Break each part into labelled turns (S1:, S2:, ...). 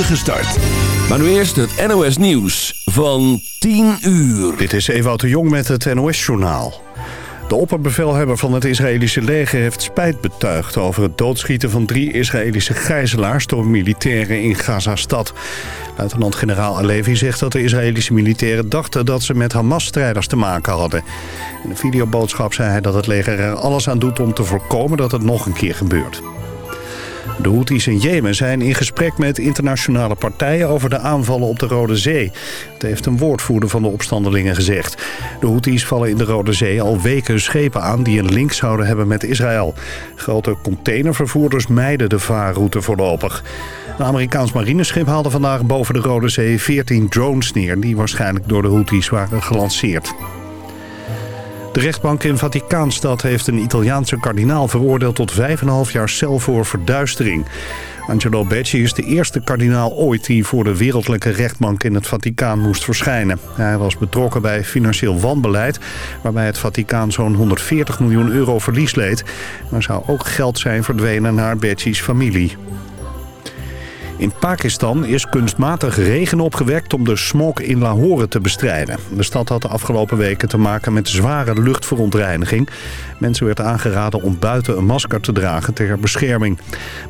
S1: start. Maar nu eerst het NOS Nieuws van 10 uur.
S2: Dit is Ewout de Jong met het NOS-journaal. De opperbevelhebber van het Israëlische leger heeft spijt betuigd... over het doodschieten van drie Israëlische gijzelaars door militairen in Gaza-stad. Luitenant-generaal Alevi zegt dat de Israëlische militairen dachten... dat ze met Hamas-strijders te maken hadden. In een videoboodschap zei hij dat het leger er alles aan doet om te voorkomen dat het nog een keer gebeurt. De Houthis in Jemen zijn in gesprek met internationale partijen over de aanvallen op de Rode Zee. Dat heeft een woordvoerder van de opstandelingen gezegd. De Houthis vallen in de Rode Zee al weken schepen aan die een link zouden hebben met Israël. Grote containervervoerders mijden de vaarroute voorlopig. Een Amerikaans marineschip haalde vandaag boven de Rode Zee 14 drones neer... die waarschijnlijk door de Houthis waren gelanceerd. De rechtbank in Vaticaanstad heeft een Italiaanse kardinaal veroordeeld tot 5,5 jaar cel voor verduistering. Angelo Becci is de eerste kardinaal ooit die voor de wereldlijke rechtbank in het Vaticaan moest verschijnen. Hij was betrokken bij financieel wanbeleid, waarbij het Vaticaan zo'n 140 miljoen euro verlies leed. Er zou ook geld zijn verdwenen naar Becci's familie. In Pakistan is kunstmatig regen opgewekt om de smog in Lahore te bestrijden. De stad had de afgelopen weken te maken met zware luchtverontreiniging. Mensen werd aangeraden om buiten een masker te dragen ter bescherming.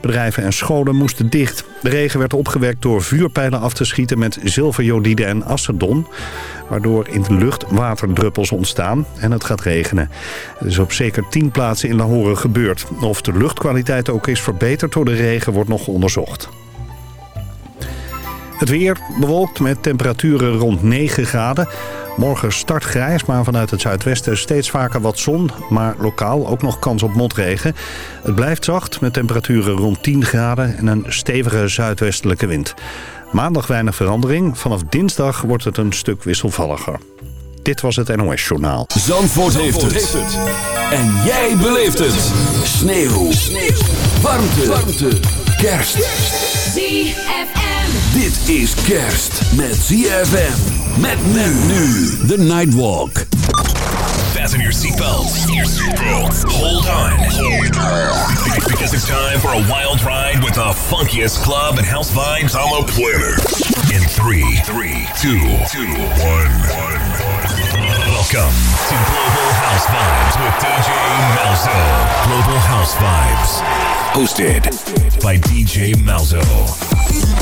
S2: Bedrijven en scholen moesten dicht. De regen werd opgewekt door vuurpijlen af te schieten met zilverjodide en acedon. Waardoor in de lucht waterdruppels ontstaan en het gaat regenen. Het is op zeker tien plaatsen in Lahore gebeurd. Of de luchtkwaliteit ook is verbeterd door de regen wordt nog onderzocht. Het weer bewolkt met temperaturen rond 9 graden. Morgen start grijs, maar vanuit het zuidwesten steeds vaker wat zon. Maar lokaal ook nog kans op motregen. Het blijft zacht met temperaturen rond 10 graden en een stevige zuidwestelijke wind. Maandag weinig verandering. Vanaf dinsdag wordt het een stuk wisselvalliger. Dit was het NOS Journaal.
S1: Zandvoort, heeft, het. En jij beleeft het. Sneeuw. Sneeuw. Warmte. Warmte. Kerst.
S3: ZFM.
S1: Dit is kerst met ZFM. Met men nu. The Nightwalk.
S4: Fasten your seatbelts. Your seatbelts. Hold on. Because it's time for a wild ride with the funkiest club and house vibes on the planet. In three, three, two, two, one, one. Welcome to Global House Vibes with DJ Malzo. Global House Vibes. Hosted by DJ Malzo.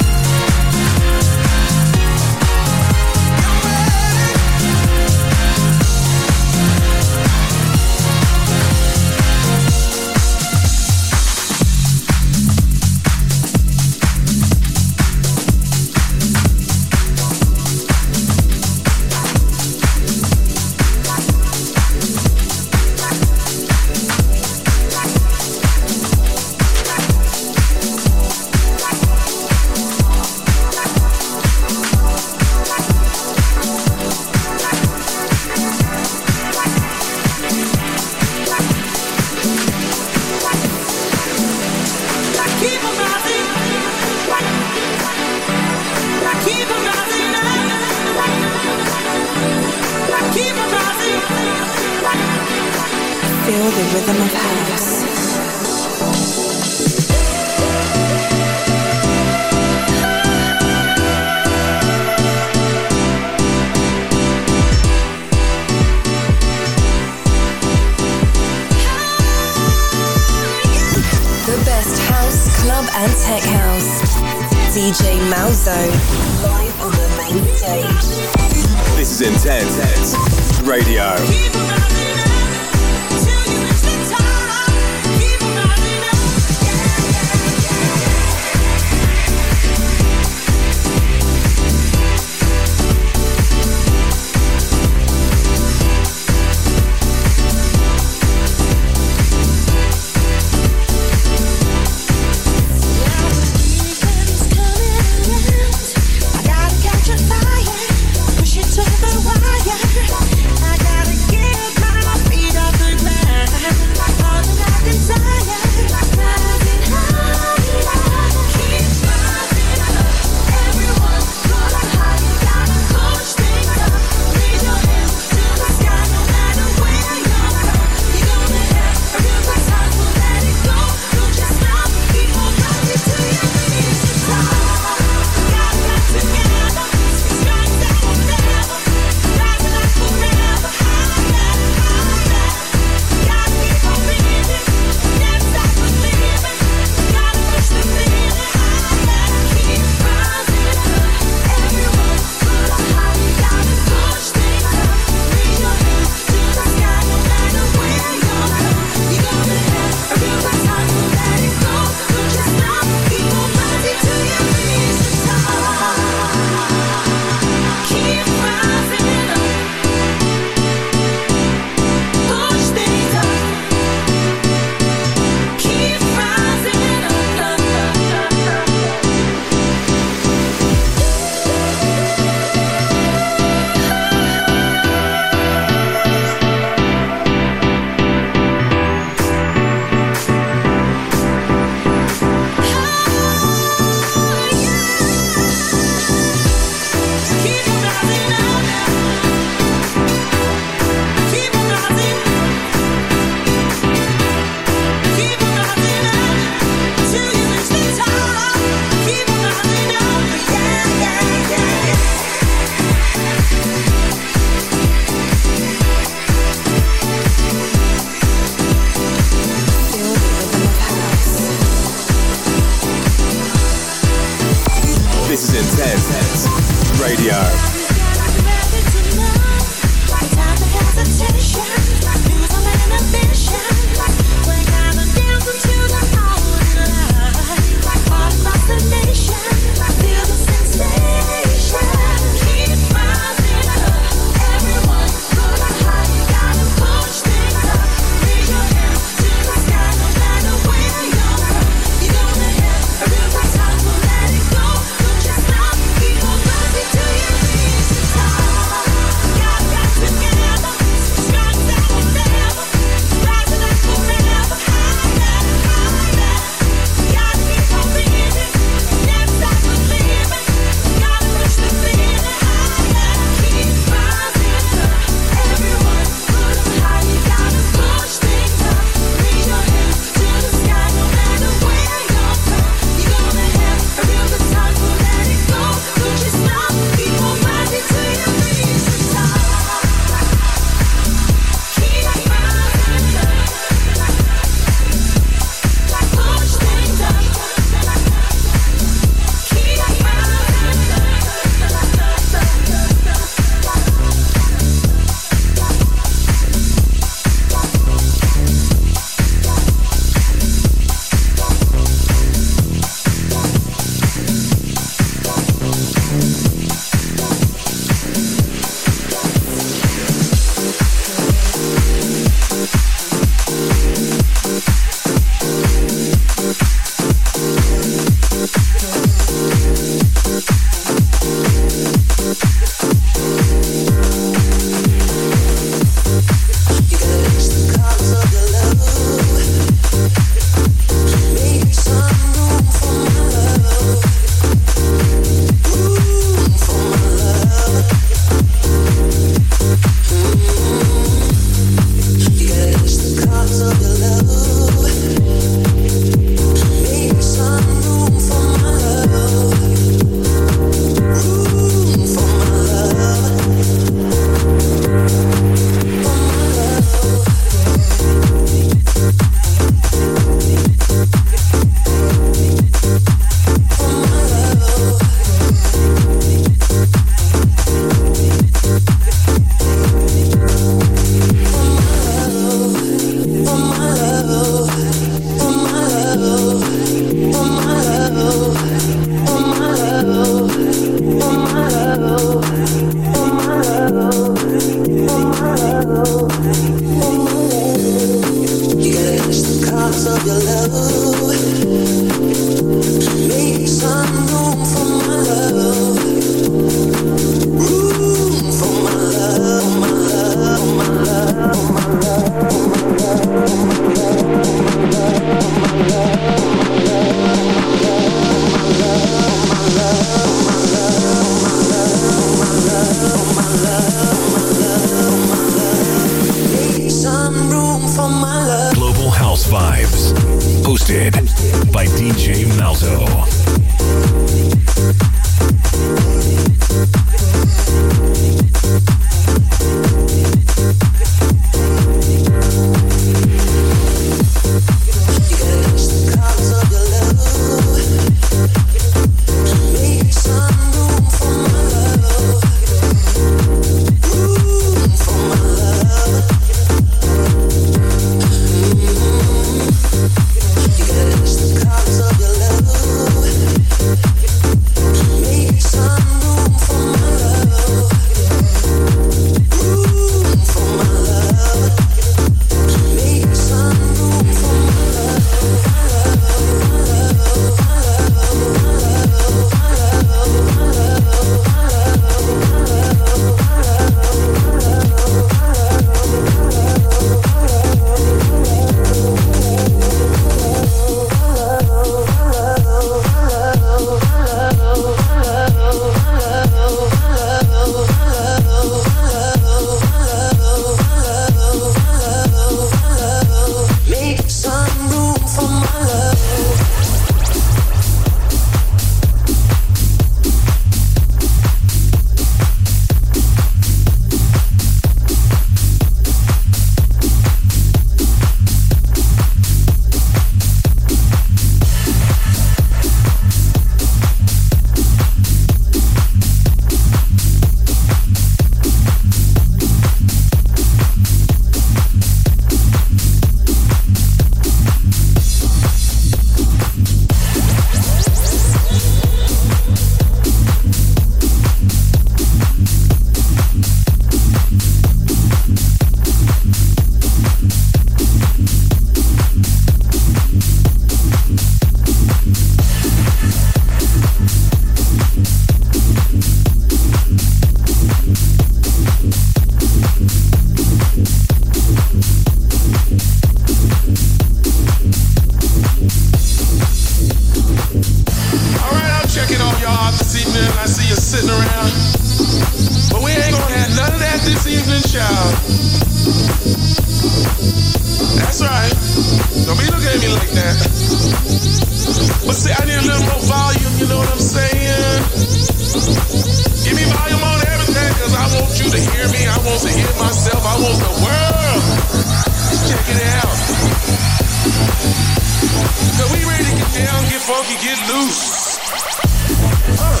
S5: Party got it going on.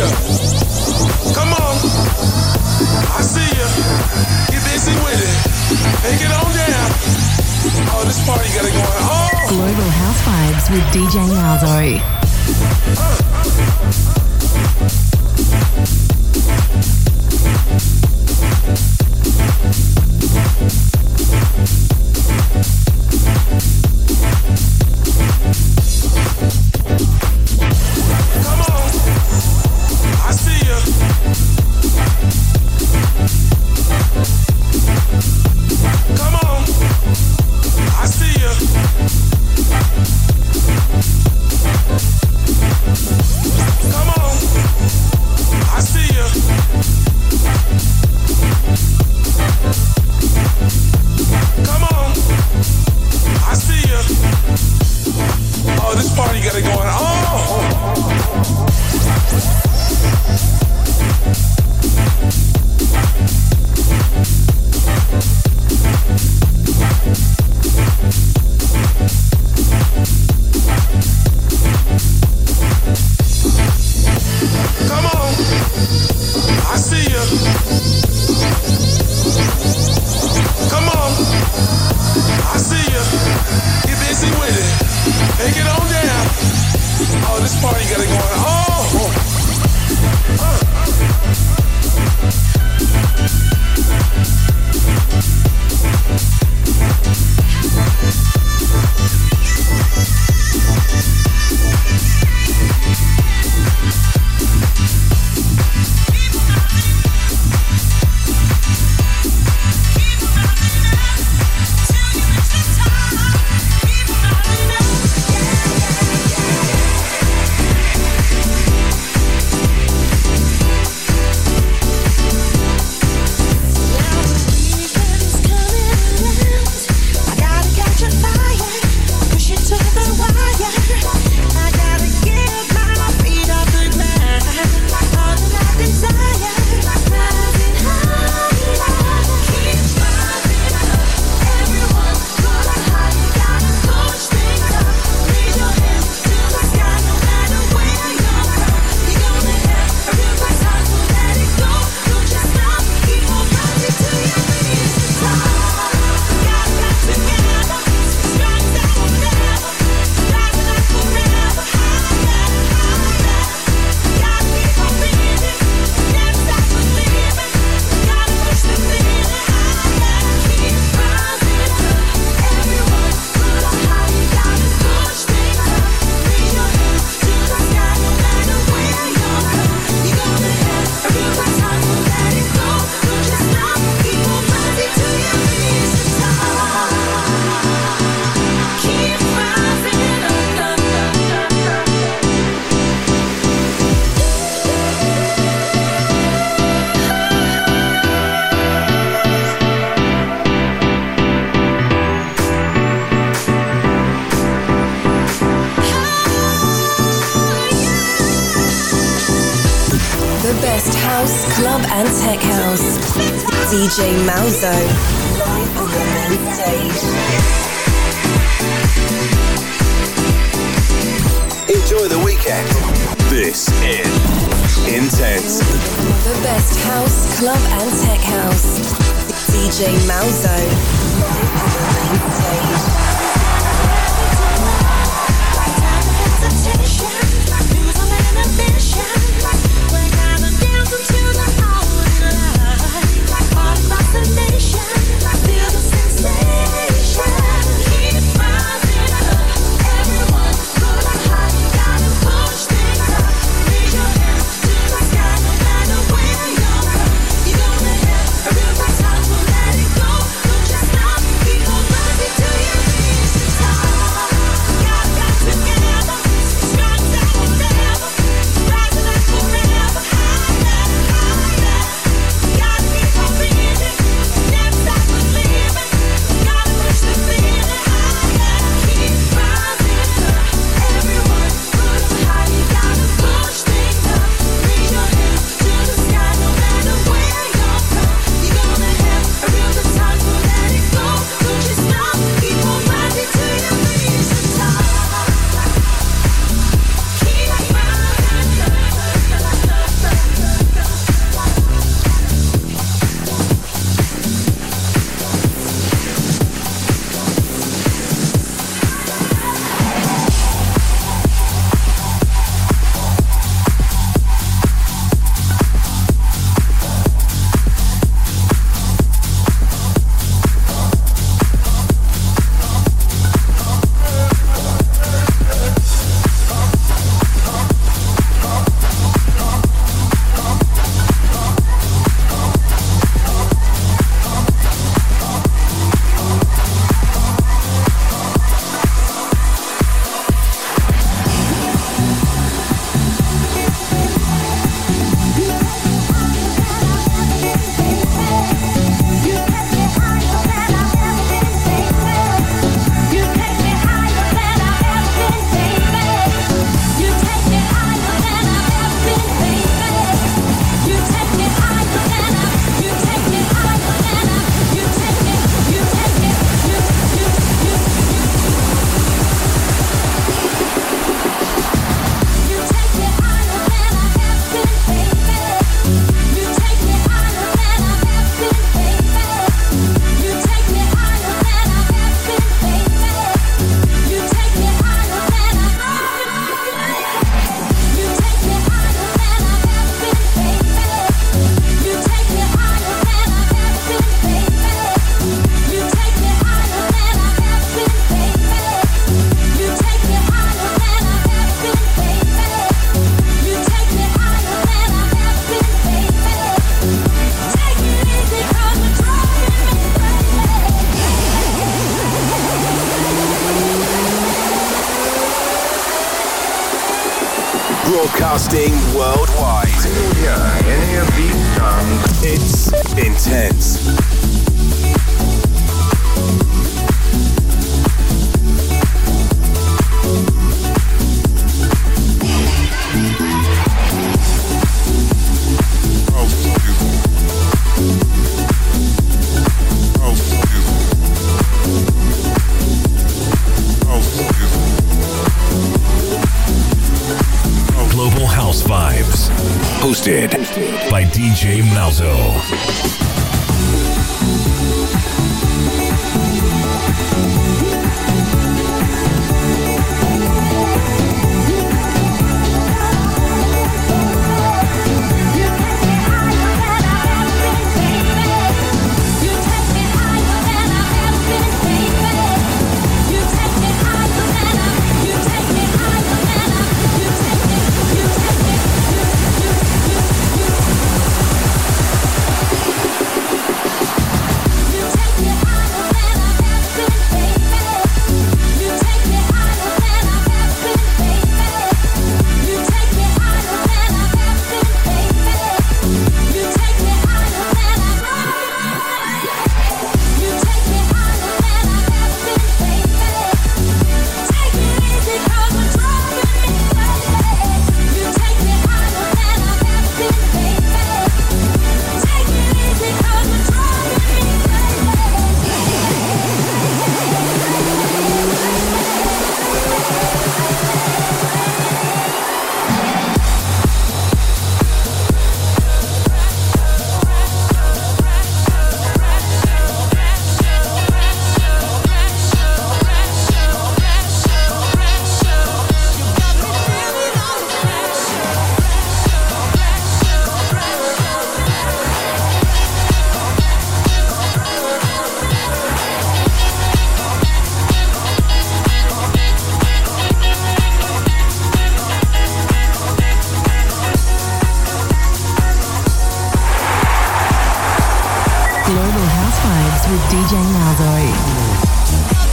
S5: ya. Come on. I see ya. Get busy with it. Make it on down. Oh, this party got it going.
S6: Oh. Global House Vibes with DJ Malzo.
S7: Uh. This is Intense.
S6: The best house, club, and tech house. DJ Malzo.
S7: Hosted by DJ Malzo.
S6: With DJ Malzo.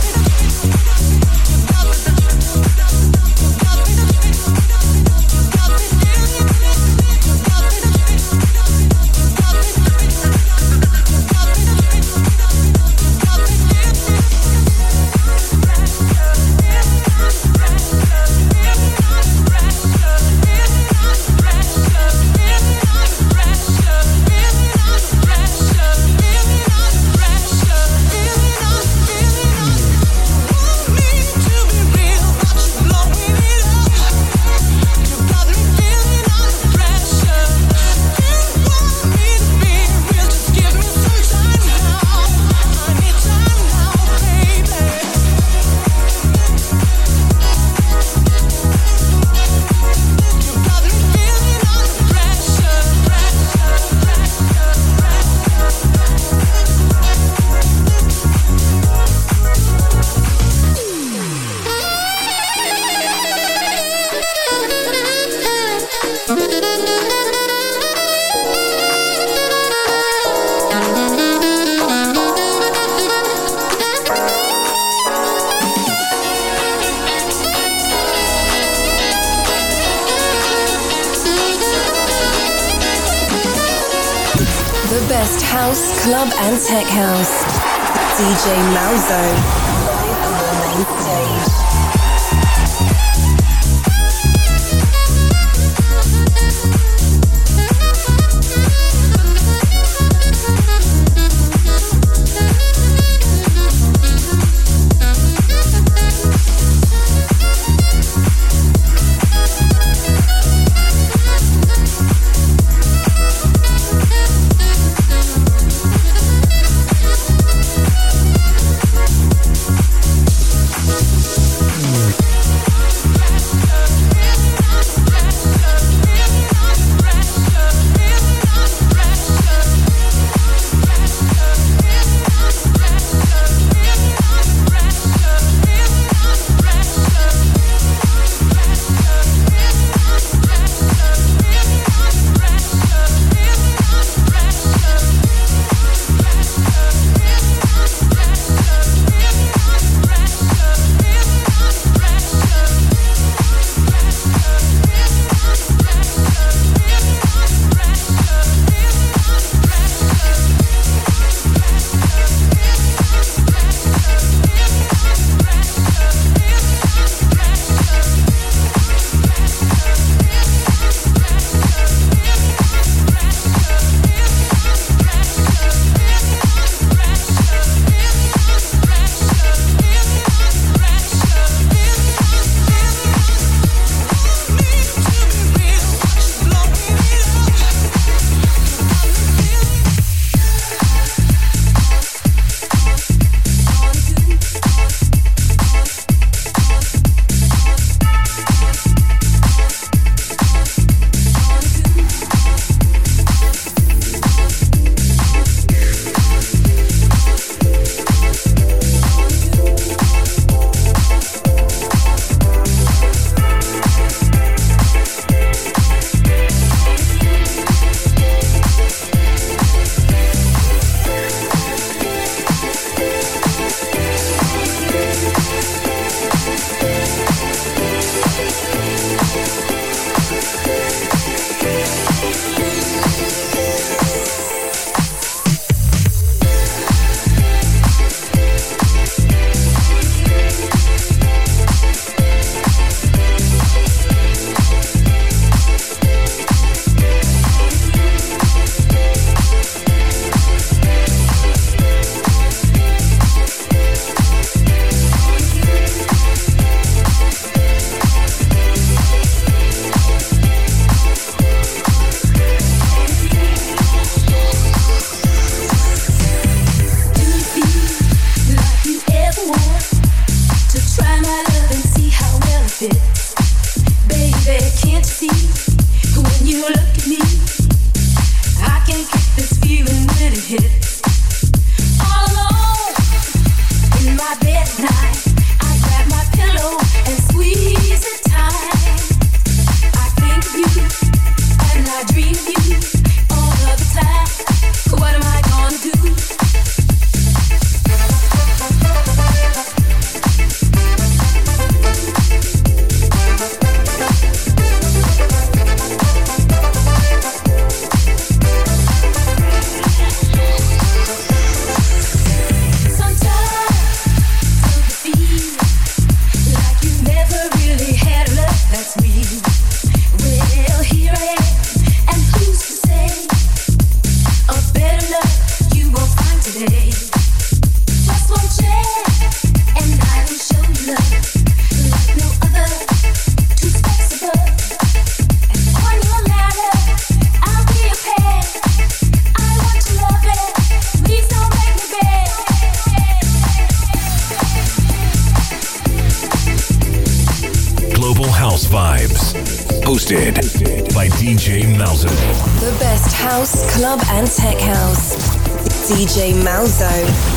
S8: DJ Malzo.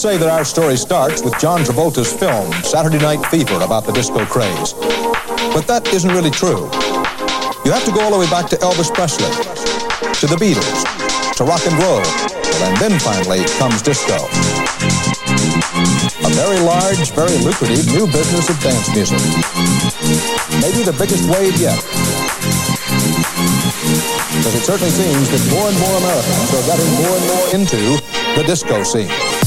S9: Say that our story starts with John Travolta's film, Saturday Night Fever, about the disco craze. But that isn't really true. You have to go all the way back to Elvis Presley, to the Beatles, to rock and roll, and then finally comes disco. A very large, very lucrative new business of dance music. Maybe the biggest wave yet. Because it certainly seems that more and more Americans are getting more and more into the disco scene.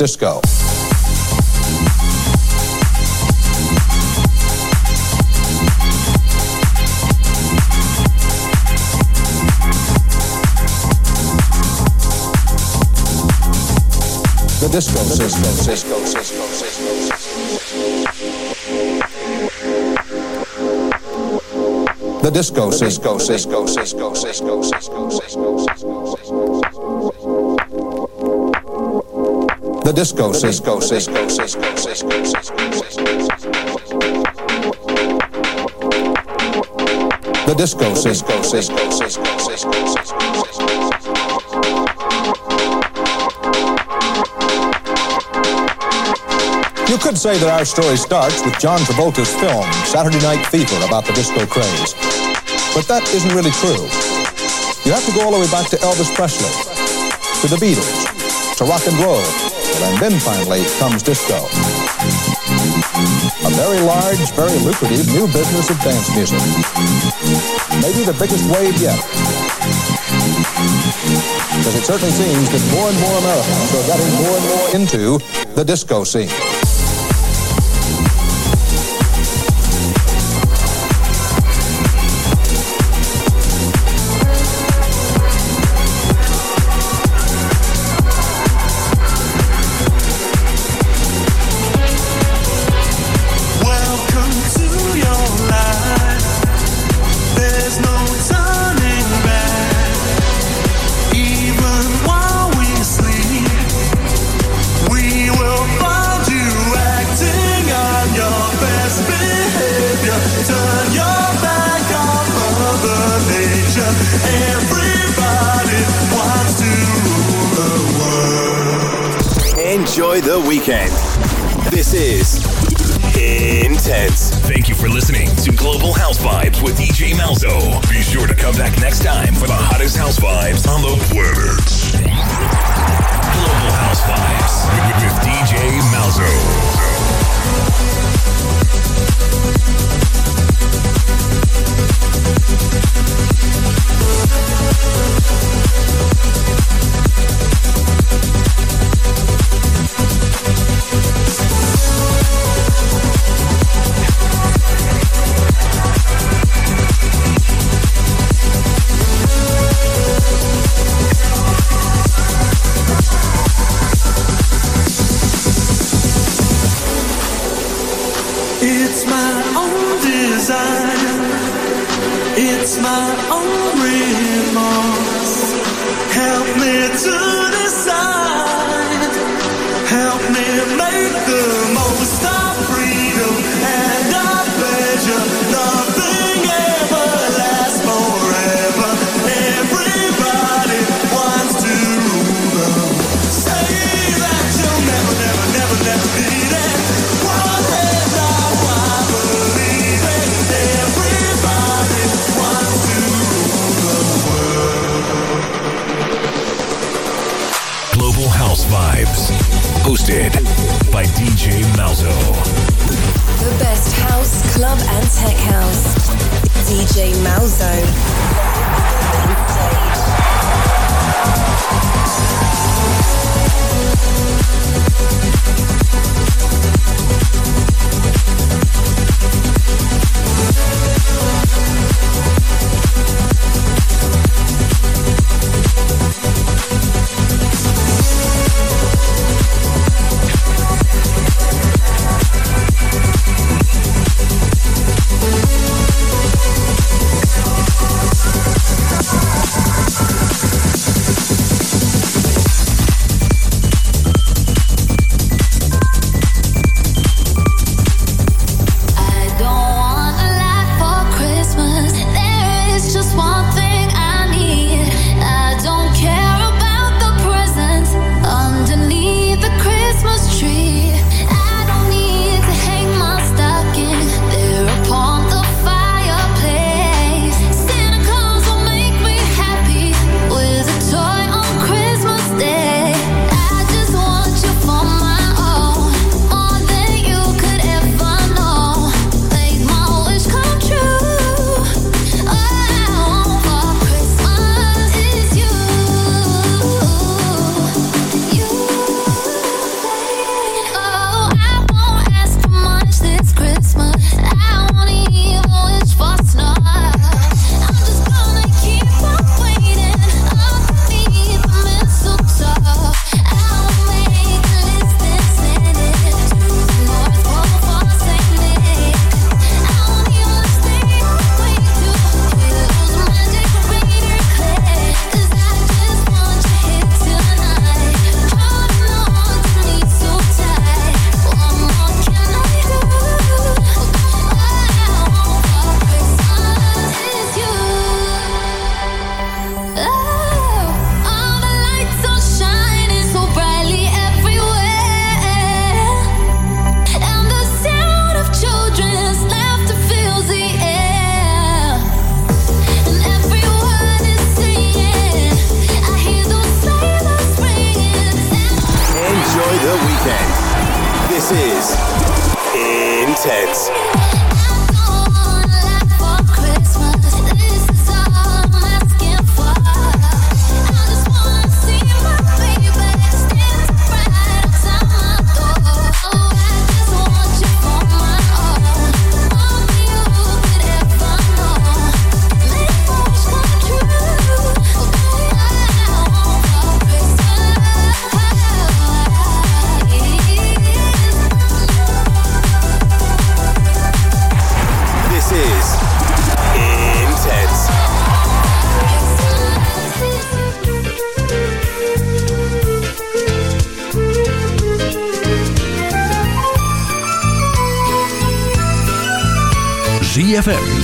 S9: Disco Disco. The disco, disco, disco, disco, disco. The disco, disco, disco, disco, disco, disco, disco, The disco, disco, disco, disco, The disco, disco, disco, disco, could say that our story starts with John Travolta's film, Saturday Night Fever, about the disco craze. But that isn't really true. You have to go all the way back to Elvis Presley, to the Beatles, to rock and roll, and then finally comes disco. A very large, very lucrative new business of dance music. Maybe the biggest wave yet. Because it certainly seems that more and more Americans are getting more and more into the disco scene.